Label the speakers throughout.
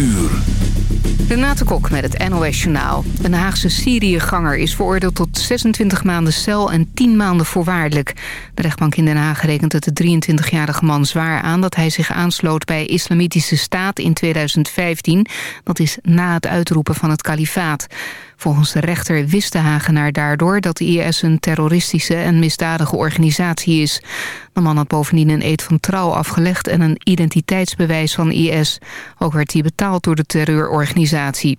Speaker 1: uur.
Speaker 2: Renate Kok met het NOS Journaal. Een Haagse Syriëganger is veroordeeld tot 26 maanden cel en 10 maanden voorwaardelijk. De rechtbank in Den Haag rekent het de 23-jarige man zwaar aan... dat hij zich aansloot bij Islamitische Staat in 2015. Dat is na het uitroepen van het kalifaat. Volgens de rechter wist de Hagenaar daardoor dat de IS een terroristische en misdadige organisatie is. De man had bovendien een eed van trouw afgelegd en een identiteitsbewijs van IS. Ook werd hij betaald door de terreurorganisatie.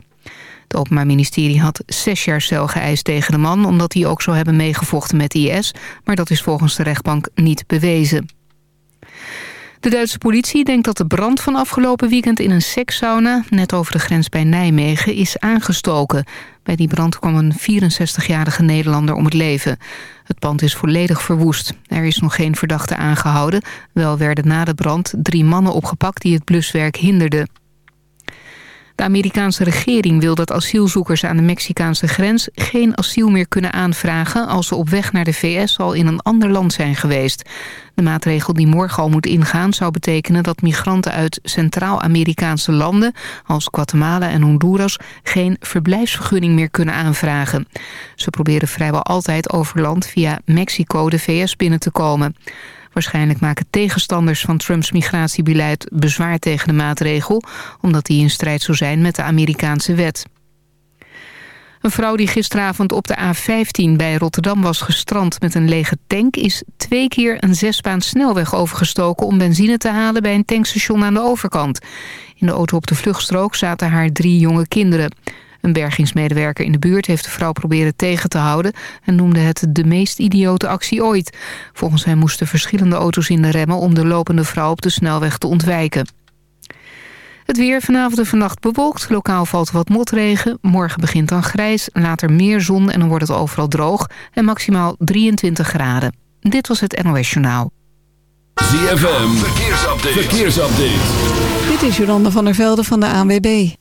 Speaker 2: Het Openbaar Ministerie had zes jaar cel geëist tegen de man... omdat hij ook zou hebben meegevochten met IS... maar dat is volgens de rechtbank niet bewezen. De Duitse politie denkt dat de brand van afgelopen weekend in een sekssauna... net over de grens bij Nijmegen is aangestoken. Bij die brand kwam een 64-jarige Nederlander om het leven. Het pand is volledig verwoest. Er is nog geen verdachte aangehouden. Wel werden na de brand drie mannen opgepakt die het bluswerk hinderden. De Amerikaanse regering wil dat asielzoekers aan de Mexicaanse grens... geen asiel meer kunnen aanvragen als ze op weg naar de VS al in een ander land zijn geweest. De maatregel die morgen al moet ingaan zou betekenen dat migranten uit Centraal-Amerikaanse landen... als Guatemala en Honduras geen verblijfsvergunning meer kunnen aanvragen. Ze proberen vrijwel altijd over land via Mexico de VS binnen te komen. Waarschijnlijk maken tegenstanders van Trumps migratiebeleid bezwaar tegen de maatregel... omdat die in strijd zou zijn met de Amerikaanse wet. Een vrouw die gisteravond op de A15 bij Rotterdam was gestrand met een lege tank... is twee keer een zesbaan snelweg overgestoken om benzine te halen bij een tankstation aan de overkant. In de auto op de vluchtstrook zaten haar drie jonge kinderen. Een bergingsmedewerker in de buurt heeft de vrouw proberen tegen te houden... en noemde het de meest idiote actie ooit. Volgens hem moesten verschillende auto's in de remmen... om de lopende vrouw op de snelweg te ontwijken. Het weer vanavond en vannacht bewolkt. Lokaal valt wat motregen. Morgen begint dan grijs, later meer zon en dan wordt het overal droog. En maximaal 23 graden. Dit was het NOS Journaal.
Speaker 1: ZFM, verkeersupdate. verkeersupdate.
Speaker 3: Dit is Jolanda van der Velde van de ANWB.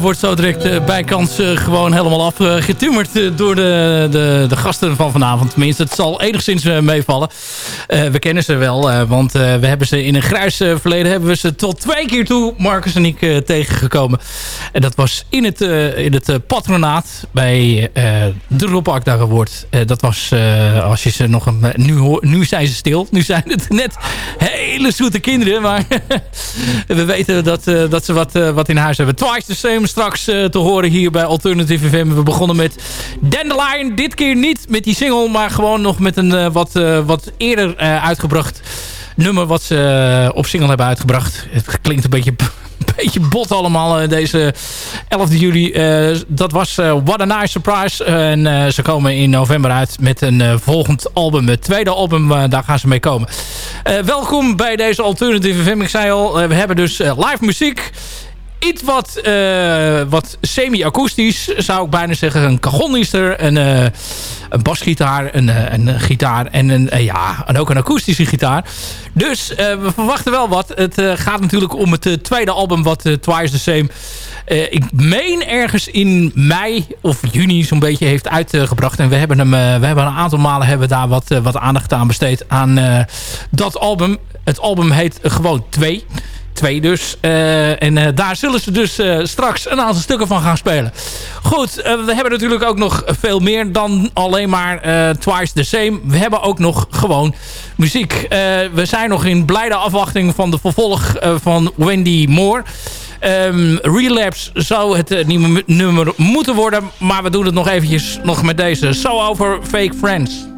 Speaker 4: Wordt zo direct uh, bijkans uh, gewoon helemaal afgetummerd door de, de, de, gasten van vanavond. Tenminste, het zal enigszins meevallen. We kennen ze wel, want we hebben ze in een grijs verleden... hebben we ze tot twee keer toe, Marcus en ik, tegengekomen. En dat was in het, in het patronaat bij de Rob Award. dat was, als je ze nog een... Nu, nu zijn ze stil. Nu zijn het net hele zoete kinderen. Maar we weten dat, dat ze wat wat in huis hebben. Twice the Same straks te horen hier bij Alternative FM. We begonnen met Dandelion. Dit keer niet met die single, maar gewoon nog met een wat, wat eerder uitgebracht nummer wat ze op single hebben uitgebracht. Het klinkt een beetje beetje bot allemaal deze 11 juli. Dat was What a Nice Surprise. en ze komen in november uit met een volgend album. Het tweede album, daar gaan ze mee komen. welkom bij deze Alternative FM. Ik zei al, we hebben dus live muziek iets wat, uh, wat semi-akoestisch, zou ik bijna zeggen. Een cajon is er, een, uh, een basgitaar, een, uh, een gitaar en, een, ja, en ook een akoestische gitaar. Dus we verwachten wel wat. Het gaat natuurlijk om het tweede album wat Twice the Same... ik meen ergens in mei of juni zo'n beetje heeft uitgebracht. En we hebben, hem, we hebben een aantal malen hebben daar wat, wat aandacht aan besteed aan dat album. Het album heet gewoon 2 dus. Uh, en uh, daar zullen ze dus uh, straks een aantal stukken van gaan spelen. Goed, we hebben natuurlijk ook nog veel meer dan alleen maar Twice the Same. We hebben ook nog gewoon muziek. we zijn nog in blijde afwachting van de vervolg van Wendy Moore. Um, Relapse zou het nieuwe nummer moeten worden. Maar we doen het nog eventjes nog met deze. So Over Fake Friends.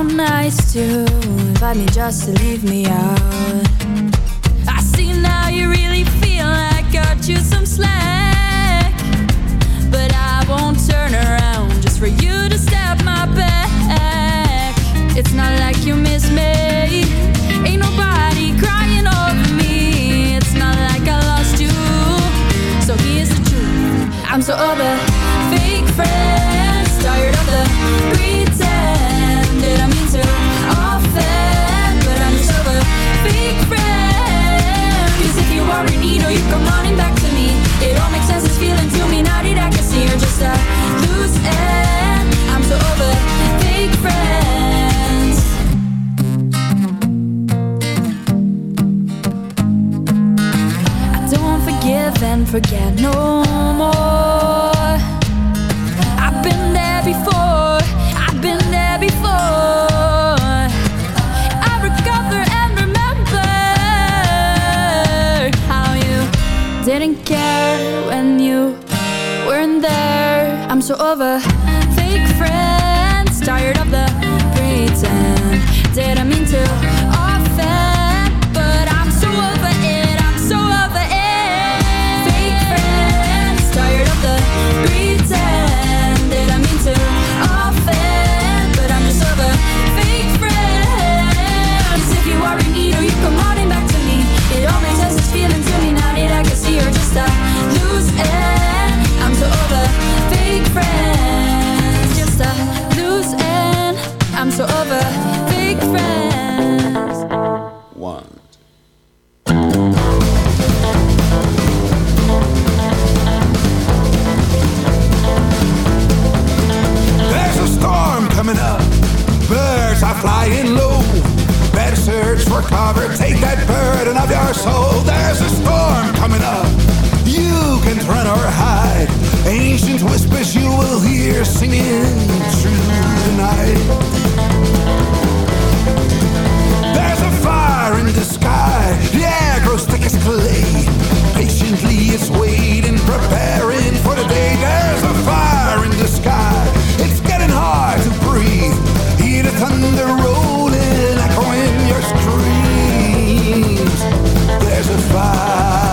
Speaker 5: How nice to invite me just to leave me out. I see now you really feel I got you some slack. But I won't turn around just for you to stab my back. It's not like you miss me. Ain't nobody crying over me. It's not like I lost you. So here's the truth. I'm so over fake friends. Tired of the pretend. Her, you come running back to me. It all makes sense, it's feeling to me. Now that I can see you're just a loose end. I'm so over fake friends. I don't forgive and forget no more. Over fake friends, tired of the pretend. Didn't mean
Speaker 6: for cover. Take that burden of your soul. There's a storm coming up. You can run or hide. Ancient whispers you will hear singing through the night. There's a fire in the sky. The air grows thick as clay. Patiently it's waiting, preparing for the day. There's a fire in the sky. It's getting hard to breathe. Hear the thunder rolling, echoing your screams. There's a fire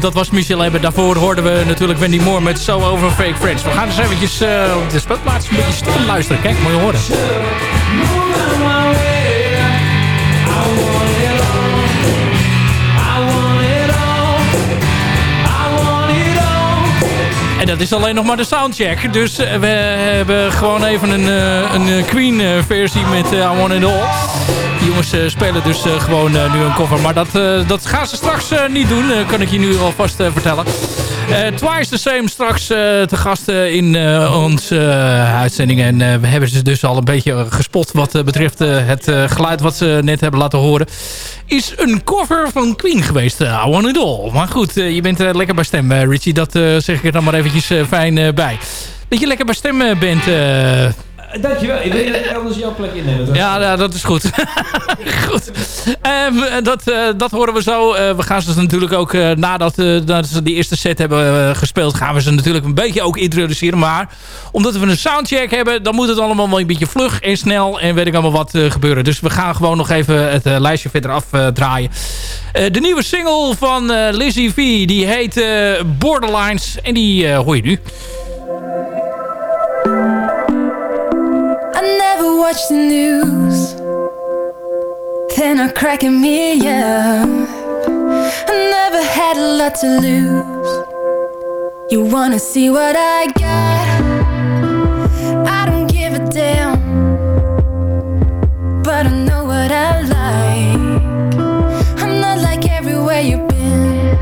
Speaker 4: dat was Michel Ebbe. Daarvoor hoorden we natuurlijk Wendy Moore met So Over Fake Friends. We gaan eens eventjes eh, op de speelplaats een beetje stil luisteren. Kijk, je horen. En dat is alleen nog maar de soundcheck. Dus eh, we hebben gewoon even een, eh, een Queen-versie met eh, I Want It All. Die jongens eh, spelen dus eh, gewoon eh, nu een cover. Maar dat, dat gaan ze straks niet doen. kan ik je nu alvast vertellen. Twice the Same straks te gast eh, in onze uitzending. En we hebben ze dus al een beetje gespot wat betreft het geluid wat ze net hebben laten horen. Is een cover van Queen geweest. eh, I Want It All. Maar goed, je bent lekker bij stem, Richie. Dat zeg ik er dan maar eventjes fijn bij. Dat je lekker bij stem bent... eh,
Speaker 7: Dankjewel. Ik wil elders jouw plek innemen.
Speaker 4: ja, ja, dat is goed. goed. Ehm, dat, eh, dat horen we zo. Eh, we gaan ze natuurlijk ook, eh, nadat, eh, dat ze die eerste set hebben eh, gespeeld... gaan we ze natuurlijk een beetje ook introduceren. Maar omdat we een soundcheck hebben... dan moet het allemaal wel een beetje vlug en snel... en weet ik allemaal wat eh, gebeuren. Dus we gaan gewoon nog even het eh, lijstje verder afdraaien. Eh, de nieuwe single van eh, Lizzie V... die heet eh, Borderlines. En die eh, hoor je nu.
Speaker 5: I watch the news. and are cracking me up. I never had a lot to lose. You wanna see what I got? I don't give a damn, but I know what I like. I'm not like everywhere you've been,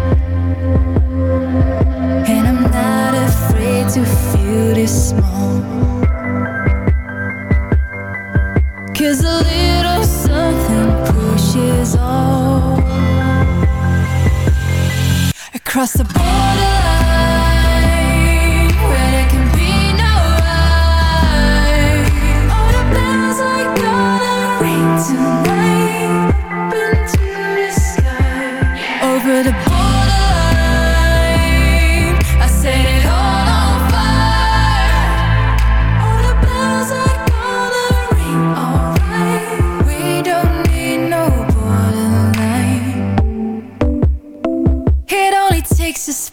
Speaker 5: and I'm not afraid to feel this small. Cause a little something pushes on. Across the borderline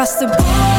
Speaker 5: across the borderline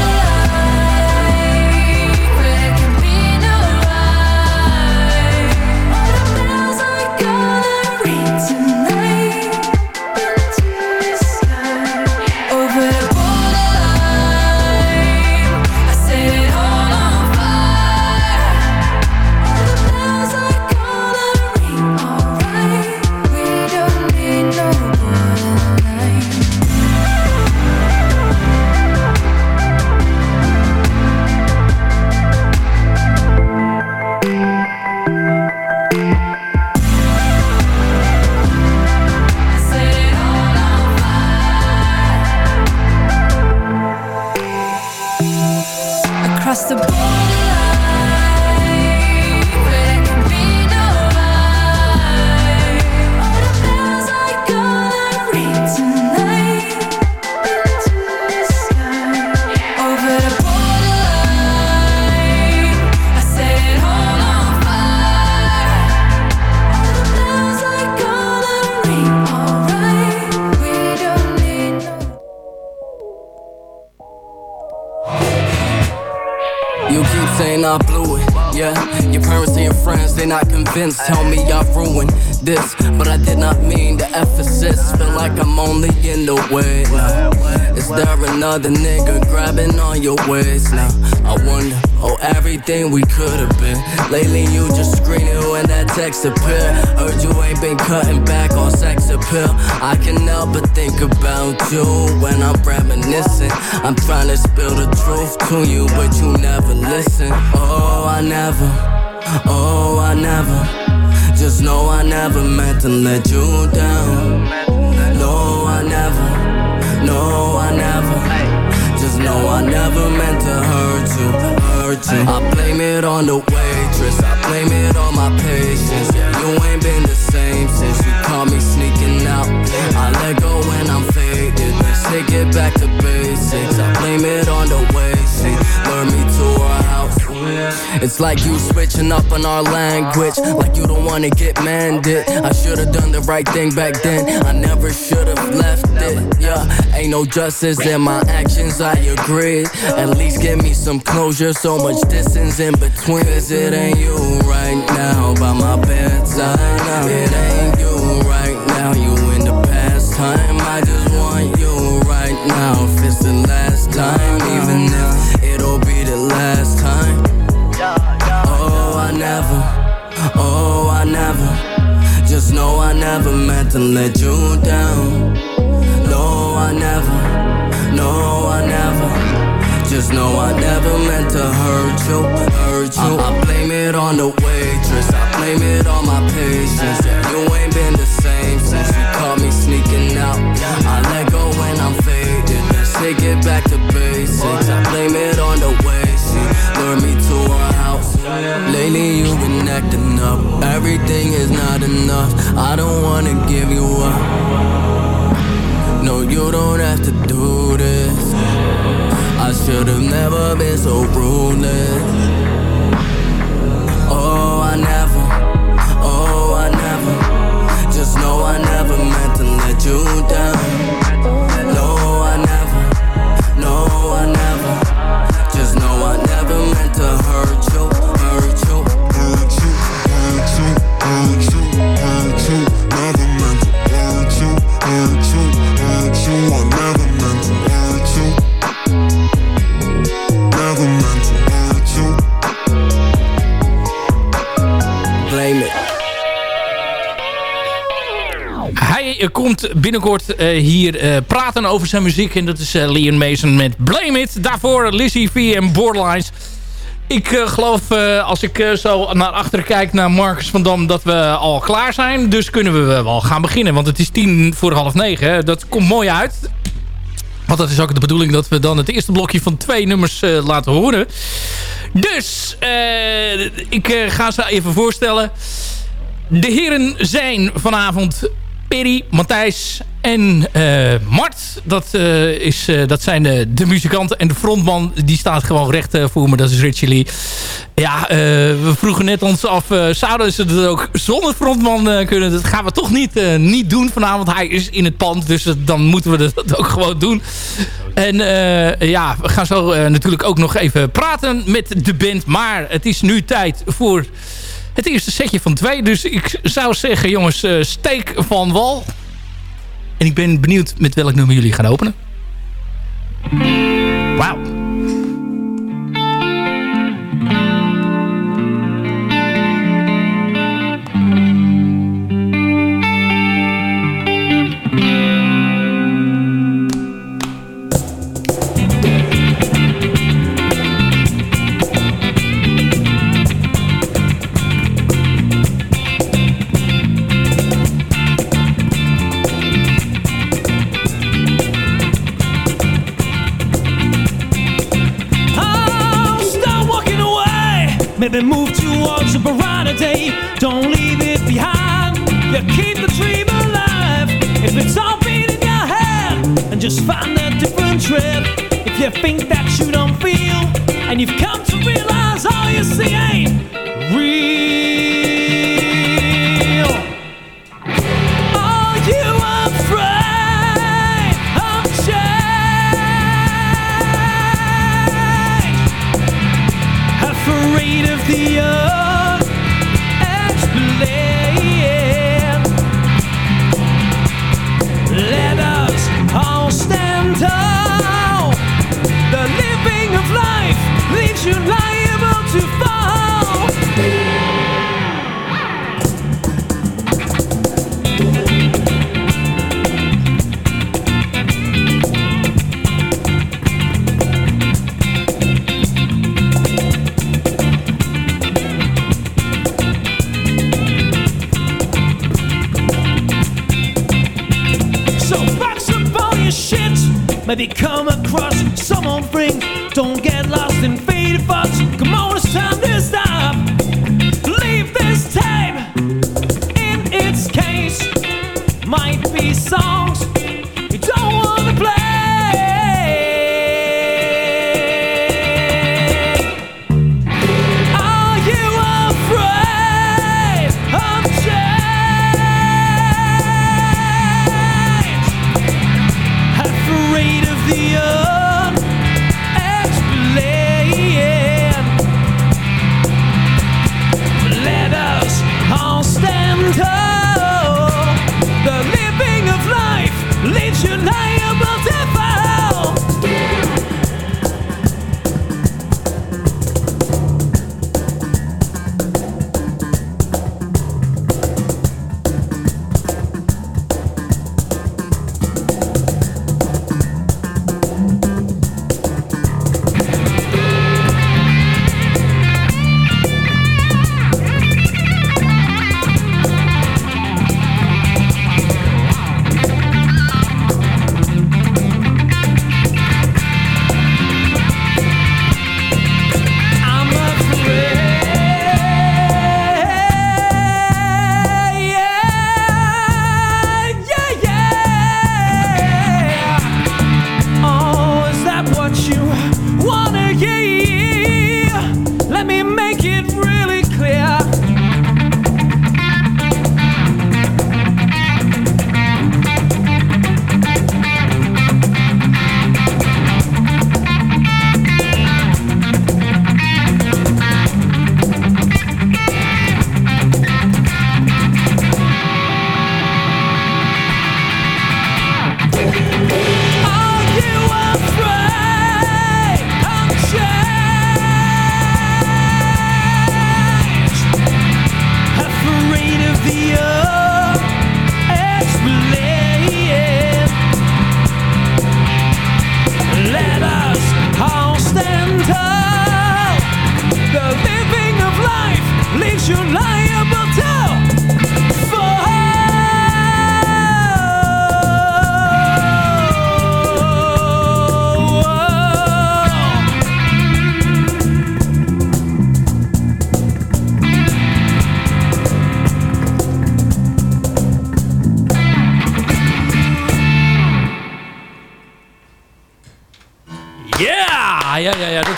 Speaker 8: they. Tell me I ruined this, but I did not mean the emphasis. Feel like I'm only in the way now. Is there another nigga grabbing on your waist now? I wonder, oh, everything we could have been. Lately, you just screaming when that text appear. Heard you ain't been cutting back on sex appeal. I can help but think about you when I'm reminiscing. I'm trying to spill the truth to you, but you never listen. Oh, I never, oh, I never. Just know I never meant to let you down. No, I never, no, I never. Just know I never meant to hurt you, hurt you. I blame it on the waitress, I blame it on my patience. You ain't been the same since you caught me sneaking out. I let go when I'm faded, let's take it back to basics. I blame it on the way she lured me to. It's like you switching up on our language, like you don't wanna get manded. I should've done the right thing back then, I never should've left it. Yeah, ain't no justice in my actions, I agree. At least give me some closure, so much distance in between. Cause it ain't you right now by my bedside. Now. It ain't you right now, you in the past time. I just want you right now. If it's the last time, even if oh, I never. Just know I never meant to let you down. No, I never, no, I never. Just know I never meant to hurt you, hurt you. I, I blame it on the waitress, I blame it on my patience. Yeah, you ain't been the same since you caught me sneaking out. I let go when I'm faded. Let's take it back Lately you've been acting up, everything is not enough. I don't wanna give you up. No, you don't have to do this. I should've never been so ruthless. Oh, I never, oh, I never. Just know I never meant to let you down.
Speaker 4: Binnenkort eh, hier eh, praten over zijn muziek. En dat is eh, Liam Mason met Blame It. Daarvoor Lizzie V en Borderlines. Ik geloof, als ik zo naar achteren kijk naar Marcus van Dam... dat we al klaar zijn. Dus kunnen we wel gaan beginnen. Want het is tien voor half negen. Dat komt mooi uit. Want dat is ook de bedoeling dat we dan het eerste blokje van twee nummers laten horen. Dus, ik ga ze even voorstellen. De heren zijn vanavond Perry, Matthijs en eh, Mart. Dat, eh, is, eh, dat zijn de, muzikanten. En de frontman die staat gewoon recht voor me. Dat is Richie Lee. Ja, we vroegen net ons af. zouden ze het ook zonder frontman kunnen? Dat gaan we toch niet, niet doen vanavond. Hij is in het pand. Dus dan moeten we dat ook gewoon doen. En ja, we gaan zo natuurlijk ook nog even praten met de band. Maar het is nu tijd voor het eerste setje van twee. Dus ik zou zeggen, jongens, eh, steek van wal. En ik ben benieuwd met welk nummer jullie gaan openen. Wauw.
Speaker 9: Maybe move towards a brighter day. Don't leave it behind. You keep the dream alive. If it's all been in your head, and just find a different trip. If you think that you don't feel, and you've come to realize all you see ain't real.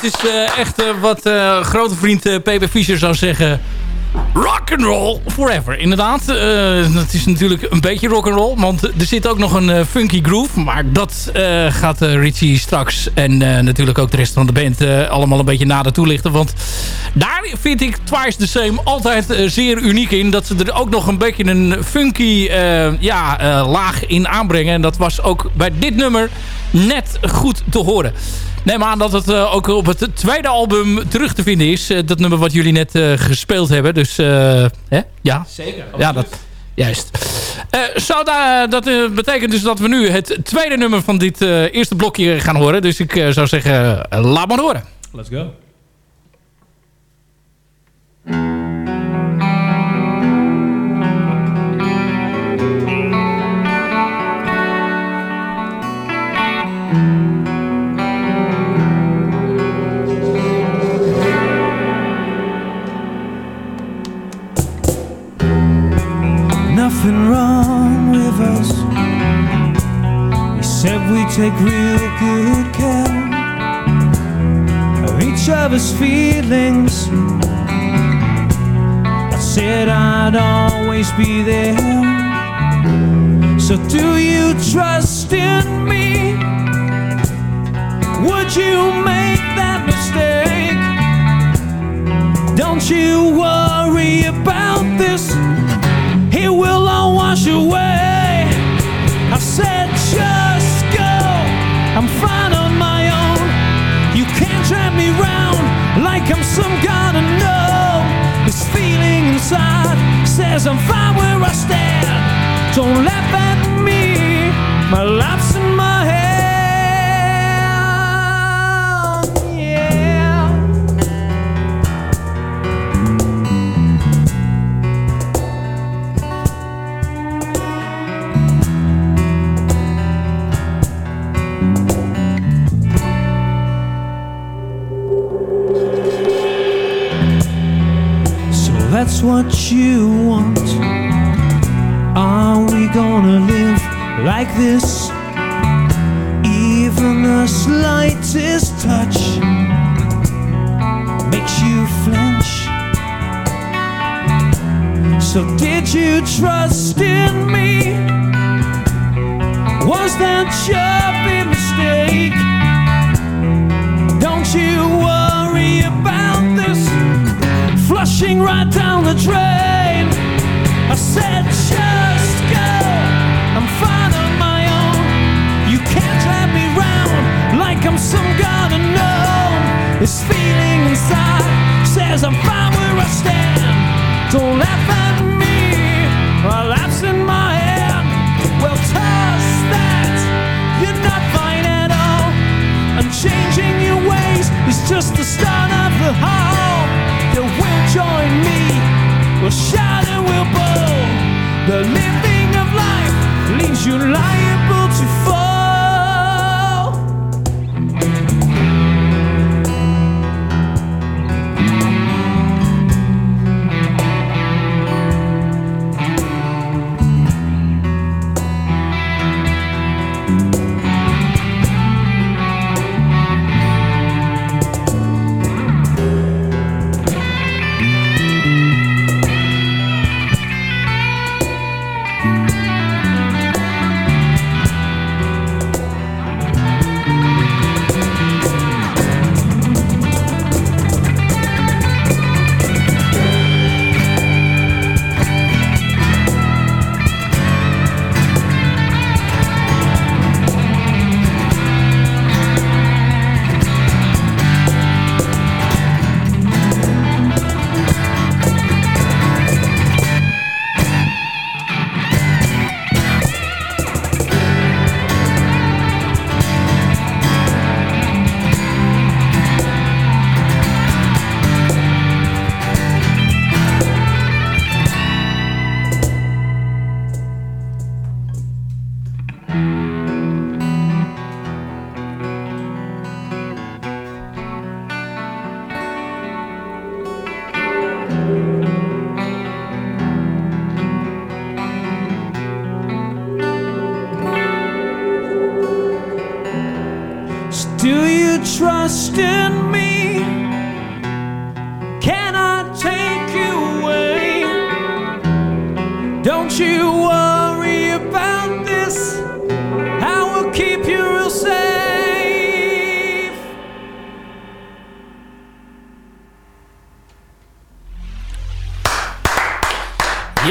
Speaker 4: Dat is eh, echt eh, wat eh, grote vriend P.B. Fischer zou zeggen. Rock and roll forever. Inderdaad, eh, dat is natuurlijk een beetje rock and roll, want er zit ook nog een funky groove, maar dat gaat Richie straks en natuurlijk ook de rest van de band allemaal een beetje nader toelichten, want daar vind ik Twice the Same altijd zeer uniek in, dat ze er ook nog een beetje een funky ja, laag in aanbrengen en dat was ook bij dit nummer net goed te horen. Neem aan dat het eh, ook op het tweede album terug te vinden is. eh, dat nummer wat jullie net eh, gespeeld hebben. Dus, hè? Ja.
Speaker 7: Zeker,
Speaker 4: Ja, dat, juist. Zou da- dat betekent dus dat we nu het tweede nummer van dit eerste blokje gaan horen. Dus ik zou zeggen, laat maar horen.
Speaker 7: Let's go.
Speaker 9: Wrong with us. We said we take real good care of each other's feelings. I said I'd always be there. So do you trust in me? Would you make that mistake? Don't you worry about this. Will all wash away. I said, just go. I'm fine on my own. You can't drag me round like I'm some god of no. This feeling inside says I'm fine where I stand. Don't laugh at me. My life's in my what you want. Are we gonna live like this? Even the slightest touch makes you flinch. So did you trust in me? Was that your big mistake? Don't you worry about flushing right down the drain. I said, just go. I'm fine on my own. You can't drag me round like I'm some god unknown. This feeling inside says I'm fine where I stand. Don't laugh at me. My life's in my hand. Well, toss that. You're not fine at all. And changing your ways is just the start of the hall. Believe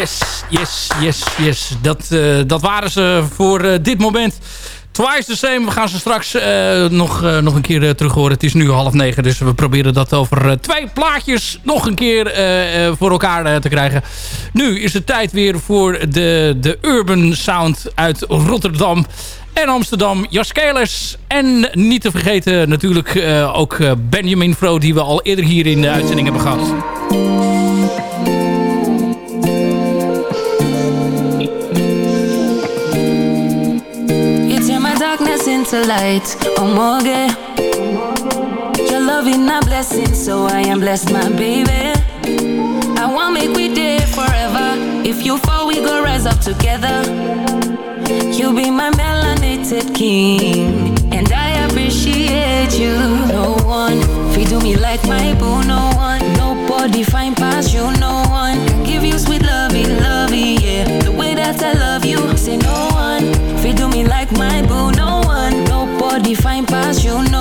Speaker 4: Yes, yes, yes, yes. Dat, eh, dat waren ze voor eh, dit moment. Twice the same. We gaan ze straks eh, nog, nog een keer terug horen. Het is nu half negen, dus we proberen dat over twee plaatjes nog een keer voor elkaar te krijgen. Nu is het tijd weer voor de, de urban sound uit Rotterdam en Amsterdam. Jaskelers en niet te vergeten natuurlijk ook Benjamin Fro... die we al eerder hier in de uitzending hebben gehad.
Speaker 10: Darkness into light, oh morgue. Your love is a blessing, so I am blessed, my baby. I want make we day forever. If you fall, we go rise up together. You be my melanated king, and I appreciate you. No one fi do me like my boo, no one. Nobody find past you, no one. Give you sweet lovey, lovey, yeah. The way that I Nobody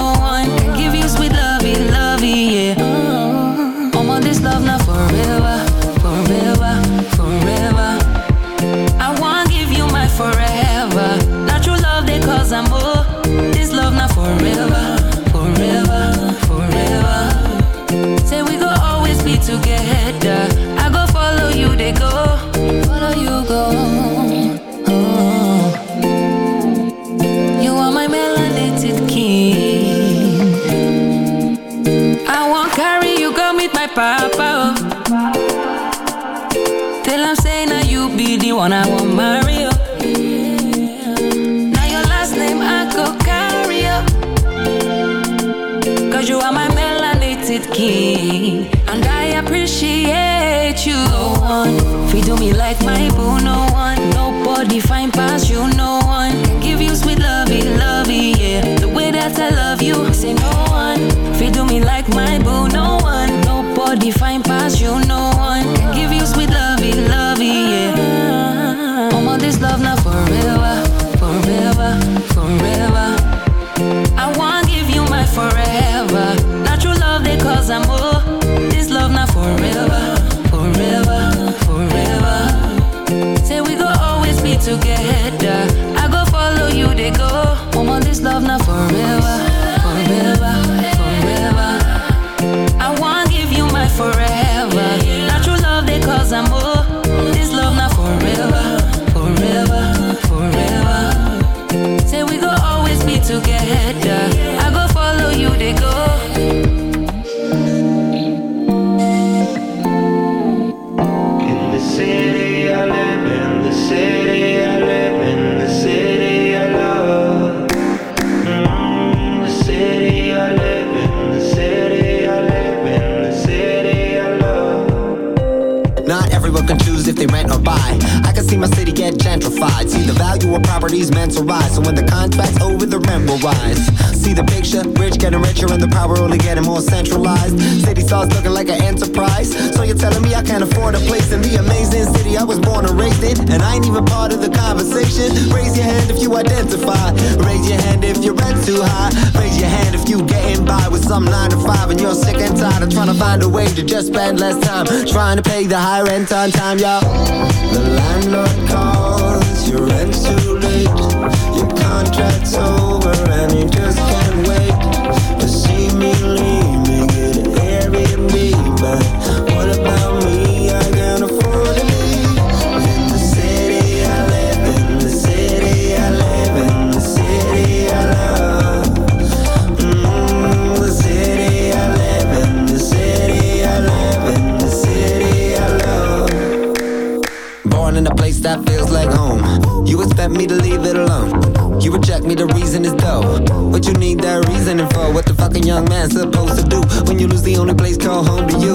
Speaker 10: one I want marry. oh. Now your last name I go carry up. Cause you are my melanated king. And I appreciate you. No one do me like my boo, no one. Nobody find past you, no one. Give you sweet lovey, lovey, yeah. The way that I love you, say no one. Do me like my boo, no one. Nobody find past you, no
Speaker 11: rise. So when the contract's over, the rent will rise. See the picture, rich getting richer and the power only getting more centralized. City starts looking like an enterprise. So you're telling me I can't afford a place in the amazing city I was born and raised in, and I ain't even part of the conversation. Raise your hand if you identify. Raise your hand if your rent's too high. Raise your hand if you getting by with some nine to five and you're sick and tired of trying to find a way to just spend less time trying to pay the high rent on time, y'all. The landlord calls, your rent's too late. Your contract's over and you just can't You expect me to leave it alone. You reject me, the reason is dough. What you need that reasoning for? What the fucking young man supposed to do when you lose the only place called home to you?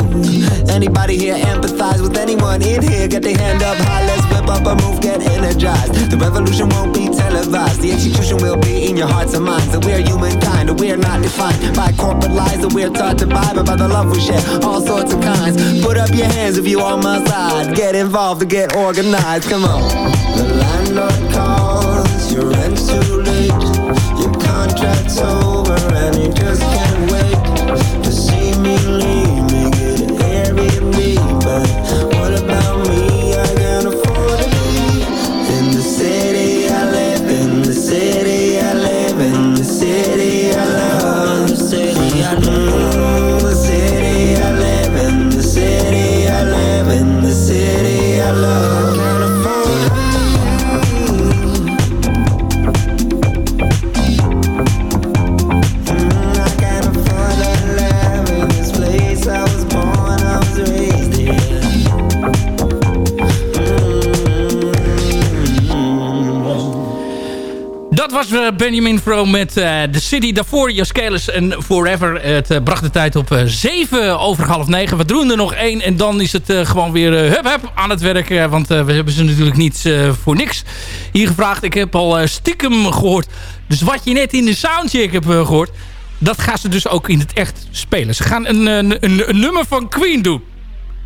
Speaker 11: Anybody here empathize with anyone in here? Get their hand up high, let's whip up a move, get energized. The revolution won't be televised, the execution will be in your hearts and minds. That we're humankind, that we're not defined by corporate lies that we're taught to buy, but by the love we share, all sorts of kinds. Put up your hands if you're on my side. Get involved to get organized. Come on. Contract's over, and you just
Speaker 4: eh, Benjamin Fro met eh The City. Daarvoor Jaskelis en Forever. Het eh, bracht de tijd op eh, 7 over half 9. We doen er nog één en dan is het gewoon weer hup hup aan het werk. want we hebben ze natuurlijk niet voor niks hier gevraagd. Ik heb al stiekem gehoord. Dus wat je net in de soundcheck hebt eh, gehoord... dat gaan ze dus ook in het echt spelen. Ze gaan een, een, een, nummer van Queen doen.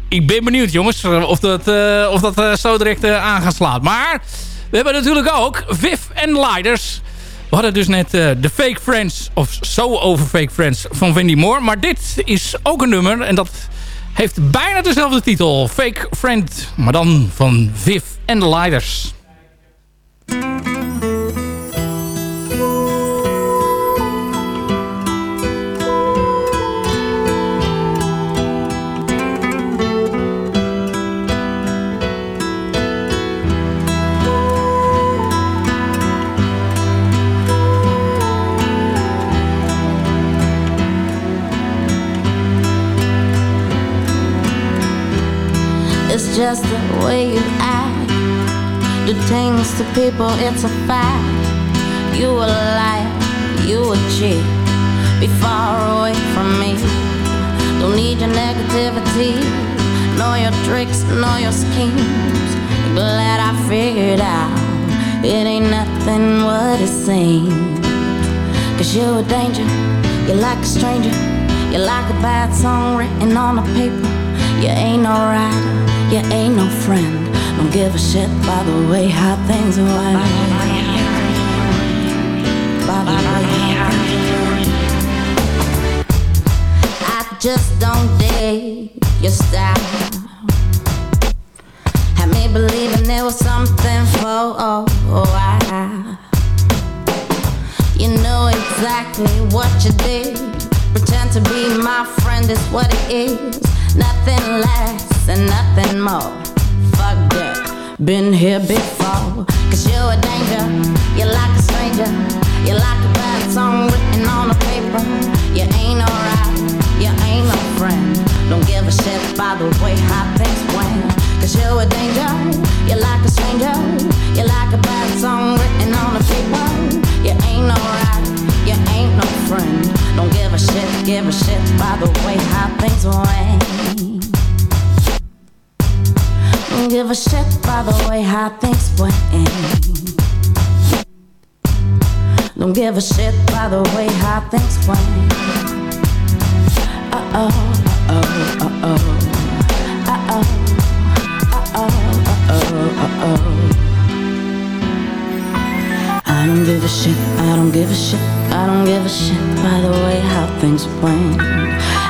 Speaker 4: Ik ben benieuwd jongens of dat, of dat zo direct aan gaat slaan. Maar... We hebben natuurlijk ook Viv en Liders. We hadden dus net eh, de Fake Friends, of zo over Fake Friends van Wendy Moore. Maar dit is ook een nummer en dat heeft bijna dezelfde titel. Fake Friend, maar dan van Viv en de Liders.
Speaker 12: Just the way you act. Do things to people, it's a fact. You a liar, you a cheat. Be far away from me. Don't need your negativity, nor your tricks, nor your schemes. Glad I figured out it ain't nothing what it seems. Cause you're a danger, you're like a stranger. You're like a bad song written on a paper. You ain't no rider, you ain't no friend. Don't give a shit by the way how things went. By the way. I just don't dig your style. Had me believing there was something for oh, I. You know exactly what you did. Pretend to be my friend is what it is. Nothing less nothing more. Fuck that. Been here before. Cause you're a danger. You're like a stranger. You're like a bad song written on a paper. You ain't alright. You ain't no friend. Don't give a shit by the way how things went. Cause you're a danger. You're like a stranger. You're like a bad song written on a paper. You ain't alright. You ain't no friend. Don't give a shit, give a shit by the way how things went. Don't give a shit by the way how things went. Don't give a shit by the way how things went. Uh oh, uh oh, uh oh, uh oh, uh oh, uh oh, uh oh. I don't give a shit, I don't give a shit, I don't give a shit by the way how things went.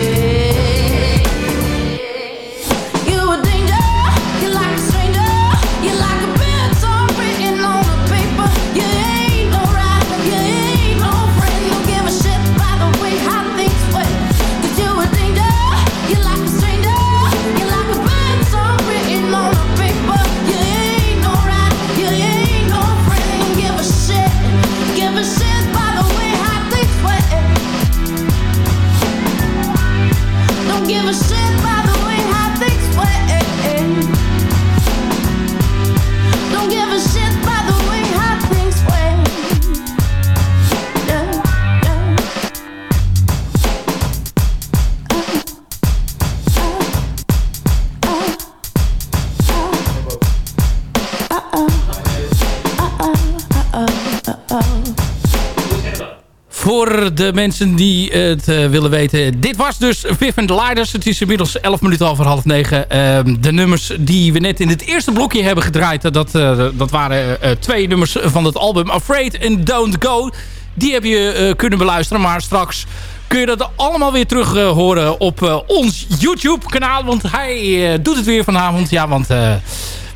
Speaker 4: De mensen die het eh, willen weten. Dit was dus Viv and Lighters. Het is inmiddels 11 minuten over half negen. Ehm, de nummers die we net in het eerste blokje hebben gedraaid. Dat, eh, dat waren eh, twee nummers van het album Afraid and Don't Go. Die heb je kunnen beluisteren. Maar straks kun je dat allemaal weer terug horen op ons YouTube kanaal. Want hij doet het weer vanavond. Ja, want...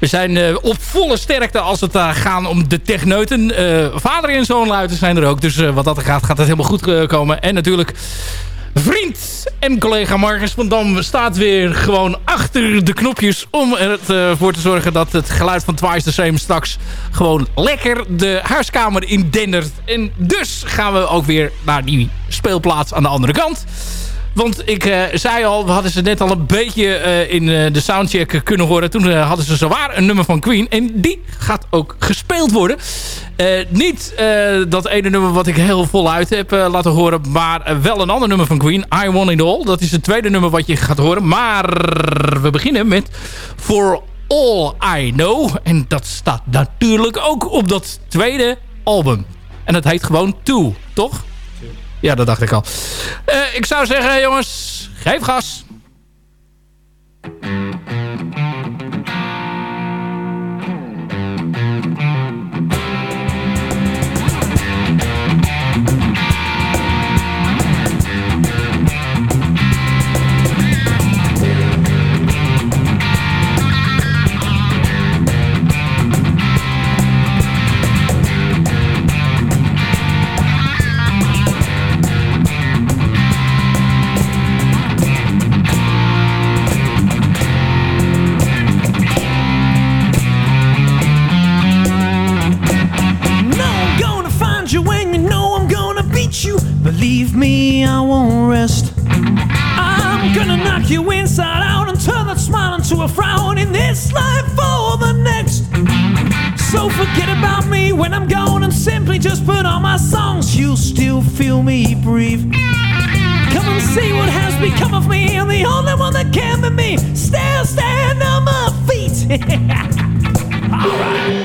Speaker 4: We zijn uh, op volle sterkte als het uh, gaan om de techneuten. Uh, vader en zoon luiden zijn er ook. Dus wat dat gaat, gaat het helemaal goed komen. En natuurlijk vriend en collega Marcus van Dam staat weer gewoon achter de knopjes... om ervoor te zorgen dat het geluid van Twice the Same straks gewoon lekker de huiskamer in dendert. En dus gaan we ook weer naar die speelplaats aan de andere kant... Want ik uh, zei al, we hadden ze net al een beetje uh, in uh, de soundcheck kunnen horen. Toen hadden ze zowaar een nummer van Queen. En die gaat ook gespeeld worden. niet dat ene nummer wat ik heel voluit heb laten horen. Maar wel een ander nummer van Queen. I Want It All. Dat is het tweede nummer wat je gaat horen. Maar we beginnen met For All I Know. En dat staat natuurlijk ook op dat tweede album. En dat heet gewoon Two, toch? Ja, dat dacht ik al. Uh, ik zou zeggen, jongens, geef gas.
Speaker 9: You'll still feel me breathe. Come and see what has become of me. I'm the only one that can be me. Still stand on my feet. Alright. For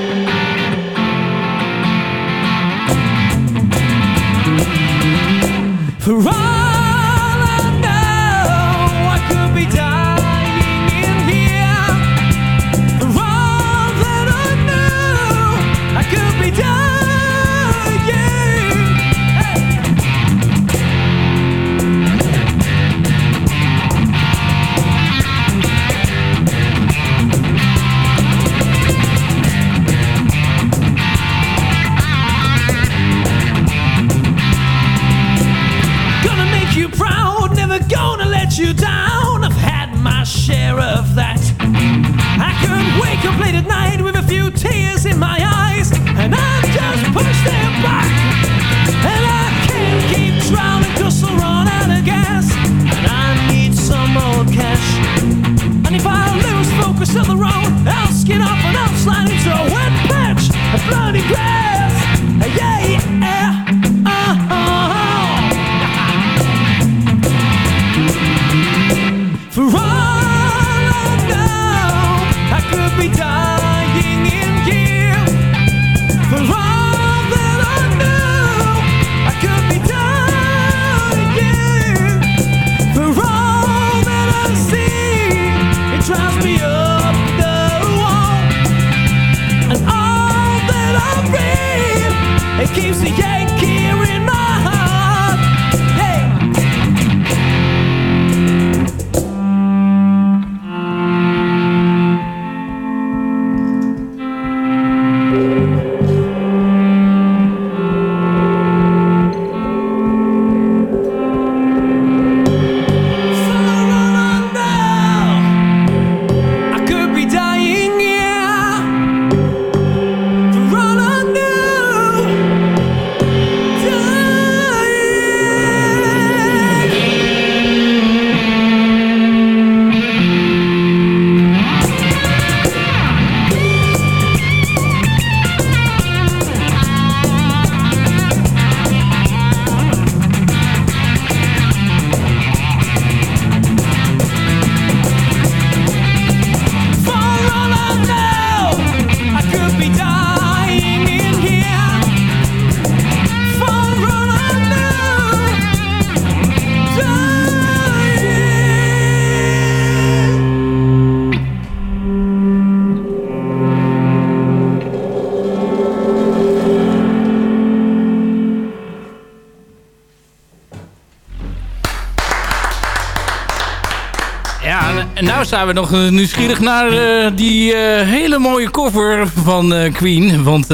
Speaker 4: zijn we nog eh, nieuwsgierig naar eh, die eh, hele mooie cover van Queen. Want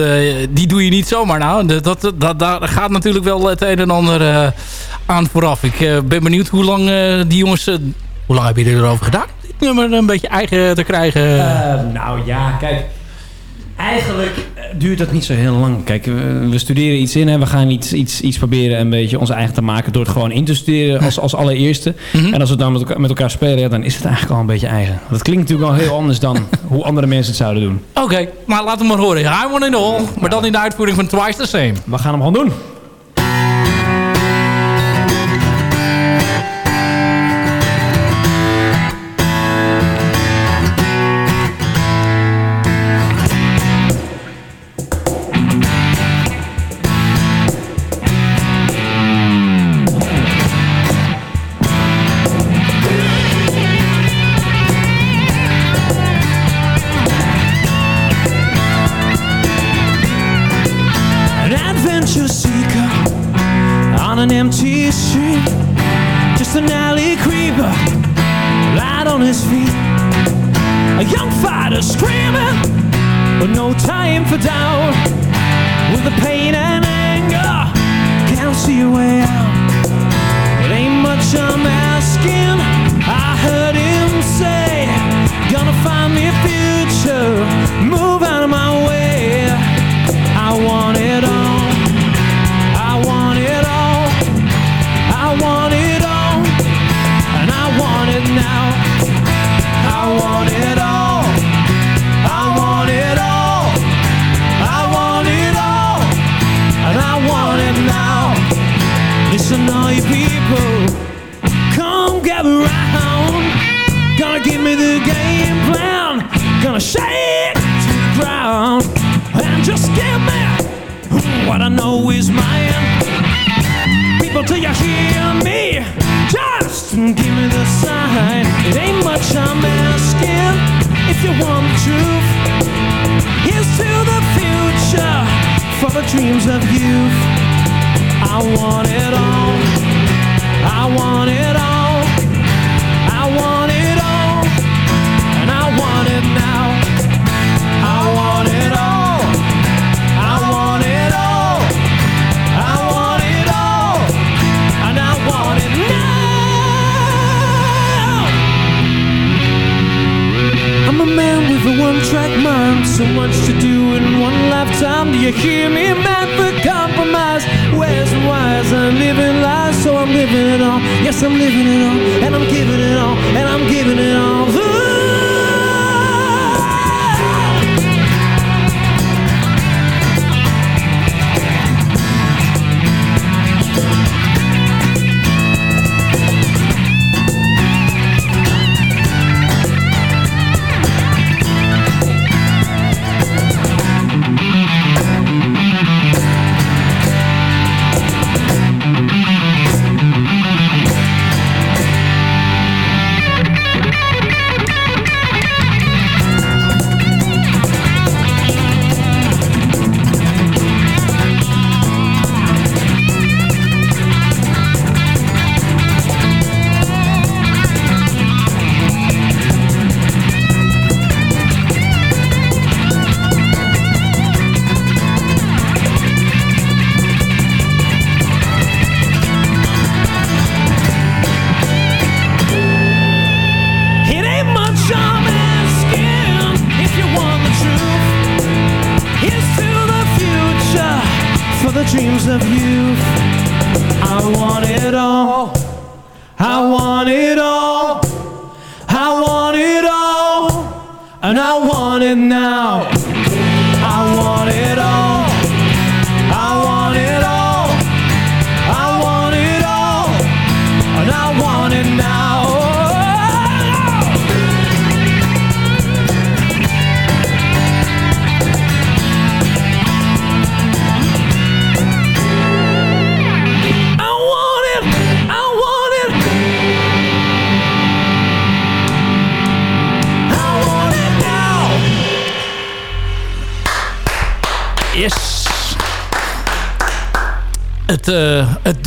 Speaker 4: die doe je niet zomaar nou. Dat, dat, daar gaat natuurlijk wel het een en ander aan vooraf. Ik ben benieuwd hoe lang die jongens... hoe lang hebben jullie erover gedaan? Dit nummer een beetje eigen te krijgen.
Speaker 9: Ehm, nou ja, kijk. Eigenlijk duurt dat niet zo heel lang. Kijk, we, studeren iets in en we gaan iets, iets, iets proberen een beetje ons eigen te maken door het gewoon in te studeren als, als allereerste. Mhm. En als we dan met elkaar, met elkaar spelen, ja, dan is het eigenlijk al een beetje eigen. Dat klinkt natuurlijk al heel anders dan hoe andere mensen het zouden doen.
Speaker 4: Oké, maar laten we maar horen. I in it all, maar dan in de uitvoering van Twice the Same.
Speaker 9: We gaan hem gewoon doen.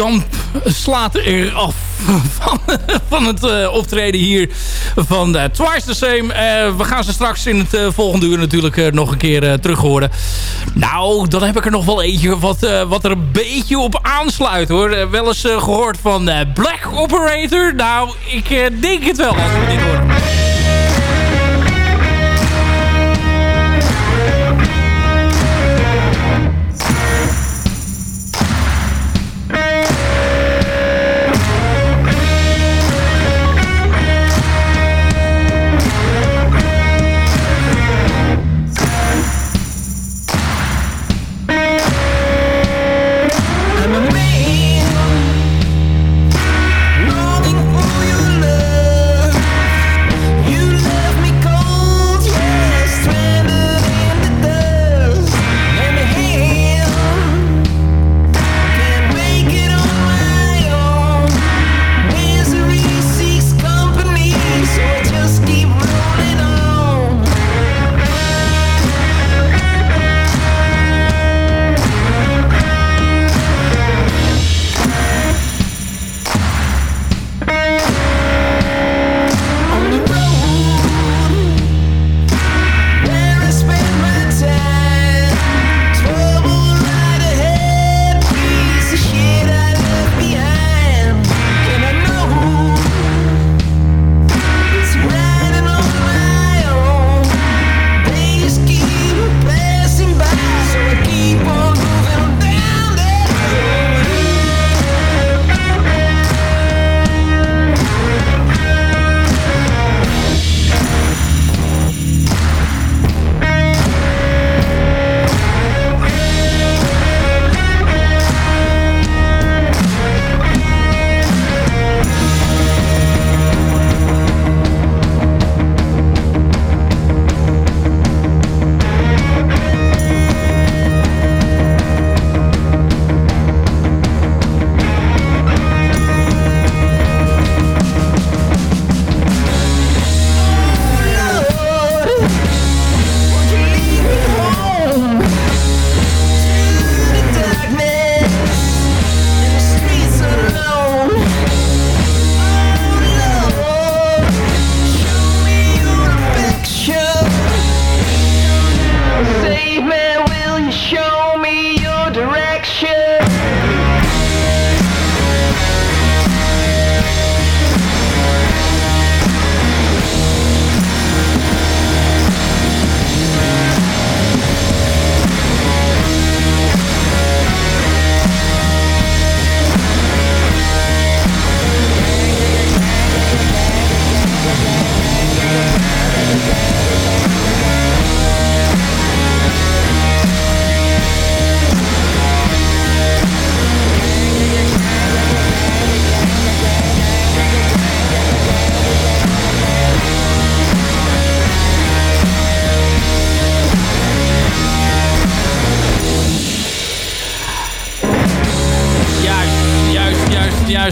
Speaker 4: damp slaat er af van, van het eh, optreden hier van eh, Twice the Same. Eh, we gaan ze straks in het volgende uur natuurlijk nog een keer terug horen. Nou, dan heb ik er nog wel eentje wat, wat er een beetje op aansluit hoor. wel eens gehoord van Black Operator. Nou, ik denk het wel als dit horen.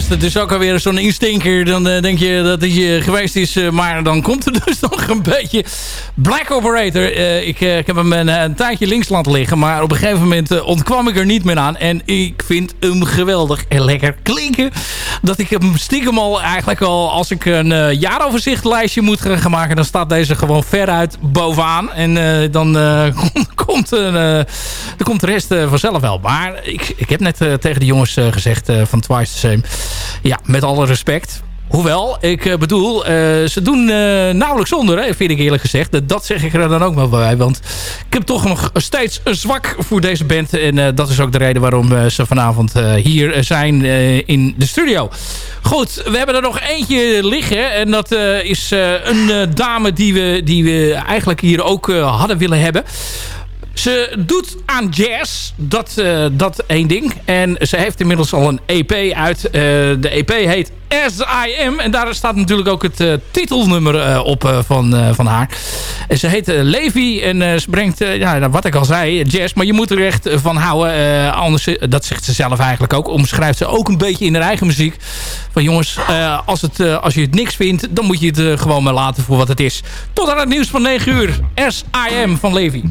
Speaker 4: Het is ook alweer zo'n instinker. Dan uh, denk je dat het je geweest is. Uh, maar dan komt er dus nog een beetje... Black Operator. Ik, ik, heb hem een, een, tijdje links laten liggen. Maar op een gegeven moment ontkwam ik er niet meer aan. En ik vind hem geweldig en lekker klinken. Dat ik hem stiekem al eigenlijk al... Als ik een jaaroverzichtlijstje moet gaan maken... Dan staat deze gewoon veruit bovenaan. En dan komt, komt de rest vanzelf wel. Maar ik, ik heb net tegen de jongens gezegd van Twice the Same ja, met alle respect. Hoewel, ik eh, bedoel, uh, ze doen uh, nauwelijks zonder, vind ik eerlijk gezegd. Dat zeg ik er dan ook wel bij. Want ik heb toch nog steeds een zwak voor deze band. En dat is ook de reden waarom ze vanavond hier zijn in de studio. Goed, we hebben er nog eentje liggen. En dat is een dame die we, die we eigenlijk hier ook hadden willen hebben. Ze doet aan jazz, dat, uh, dat één ding. En ze heeft inmiddels al een EP uit. Uh, de EP heet As I Am. En daar staat natuurlijk ook het uh, titelnummer op van, van haar. En ze heet Levi en ze brengt, ja, wat ik al zei, jazz. Maar je moet er echt van houden. anders, dat zegt ze zelf eigenlijk ook. Omschrijft ze ook een beetje in haar eigen muziek. Van jongens, als, het, als je het niks vindt, dan moet je het gewoon maar laten voor wat het is. Tot aan het nieuws van 9 uur. As I Am van Levi.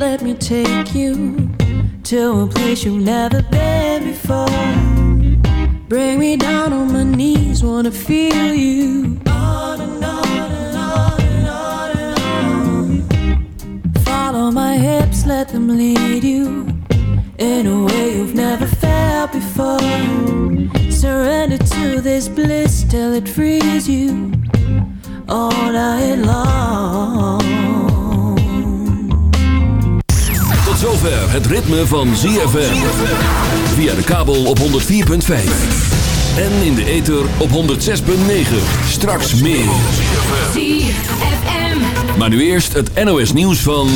Speaker 13: let me take you to a place you've never been before. Bring me down on my knees, wanna feel you. On and on Follow my hips, let them lead you in a way you've never felt before. Surrender to this bliss till it frees you all night long.
Speaker 1: Tot zover het ritme van ZFM. Via de kabel op 104.5. En in de ether op 106.9. Straks meer.
Speaker 10: ZFM.
Speaker 1: Maar nu eerst het NOS nieuws van...